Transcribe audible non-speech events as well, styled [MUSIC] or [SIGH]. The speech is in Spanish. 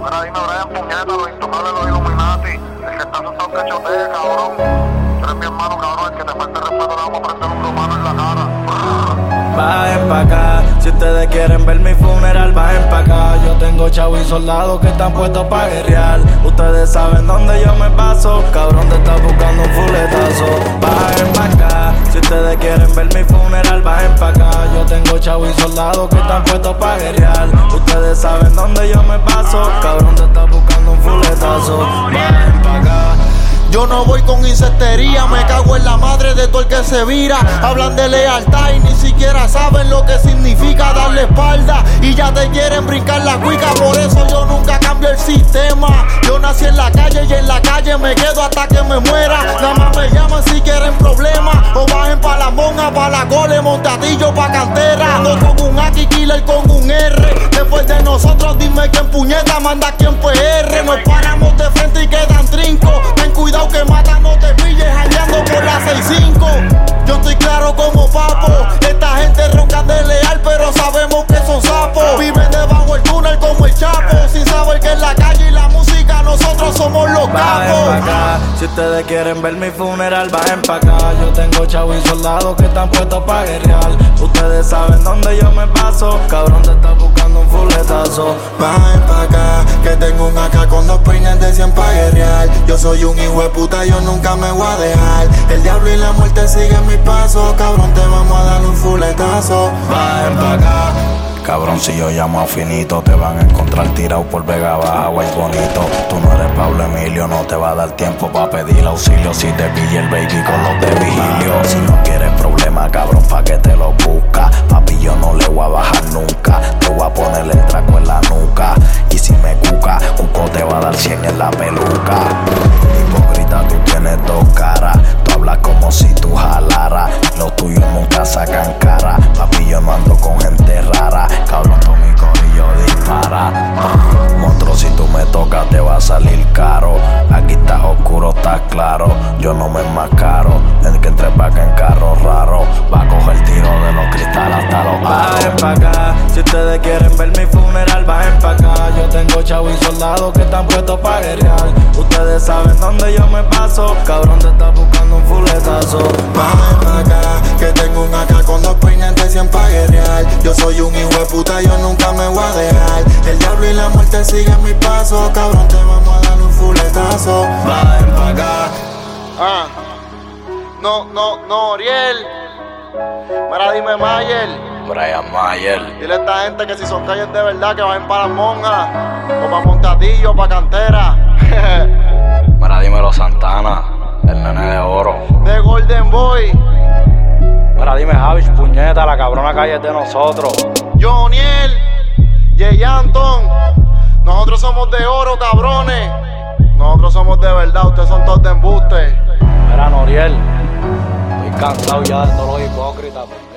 Mira, dime, Brian, puñeta, los intocables, los Illuminati. El que está asustado que chotee, cabrón. Tú eres mi hermano, cabrón. El que te falta respeto, le vamos a prender un romano en la cara. Bajen pa' acá, si ustedes quieren ver mi funeral, bajen pa' acá. Yo tengo chavo y soldados que están puestos pa' guerrear. Ustedes saben dónde yo me paso, cabrón te está buscando un fuletazo. Bajen pa' acá, si ustedes quieren ver mi funeral, y soldados que están puestos pa' guerrear. Ustedes saben dónde yo me paso, cabrón te está buscando un fuletazo. Bajen pa' acá. Yo no voy con insectería, me cago en la madre de todo el que se vira. Hablan de lealtad y ni siquiera saben lo que significa darle espalda. Y ya te quieren brincar la cuica, por eso yo nunca cambio el sistema. Yo nací en la calle y en la calle me quedo hasta que me muera. Nada más me llaman si quieren problemas. Dime quién puñeta manda quién PR. Nos paramos de frente y quedan trinco. Ten cuidado que mata, no te pilles hallando por la 6-5. Yo estoy claro como papo. Esta gente ronca de leal, pero sabemos que son sapos. Viven debajo del túnel como el chapo. Sin saber que en la calle y la música nosotros somos los capos. si ustedes quieren ver mi funeral, bajen pa' acá. Yo tengo chavo y soldados que están puestos pa' guerrear. Ustedes saben dónde yo me paso, cabrón te está fuletazo. Bajen pa' acá, que tengo un AK con dos peines de 100 pa' guerrear. Yo soy un hijo de puta, yo nunca me voy a dejar. El diablo y la muerte siguen mis pasos, cabrón, te vamos a dar un fuletazo. Bajen pa' acá. Cabrón, si yo llamo a Finito, te van a encontrar tirado por Vega Baja el bonito. Tú no eres Pablo Emilio, no te va a dar tiempo para pedir auxilio. Si te pilla el baby con los de vigilio. Si no quieres problema, cabrón, pa' que te lo busca. Papi, yo Hipócrita, tú tienes dos caras. Tú hablas como si tú jalaras. Los tuyos nunca sacan cara. Papi, yo no ando con gente rara. Cabrón, con mi corillo dispara. Monstruo, si tú me tocas, te va a salir caro. Aquí está oscuro, está claro. Yo no me enmascaro. Están puestos pa' guerrear. Ustedes saben dónde yo me paso. Cabrón, te está buscando un fuletazo. Pa' acá, que tengo un AK con dos peines de 100 pa' guerrear. Yo soy un hijo de puta, yo nunca me voy a dejar. El diablo y la muerte siguen mis pasos, cabrón, te vamos a dar un fuletazo. Bajen pa' acá. Ah, no, no, no, Oriel. Mira, dime, Mayer. Brian Mayer. Dile a esta gente que si son calles de verdad que vayan para las monjas, o para Montatillo, para Cantera. [LAUGHS] Mira, dímelo Santana, el nene de oro. de Golden Boy, Mira, dime Javis, puñeta, la cabrona calle es de nosotros. Joniel, Jay Anton. Nosotros somos de oro, cabrones. Nosotros somos de verdad, ustedes son todos de embuste. Mira, Noriel, estoy cansado ya de todos los hipócritas.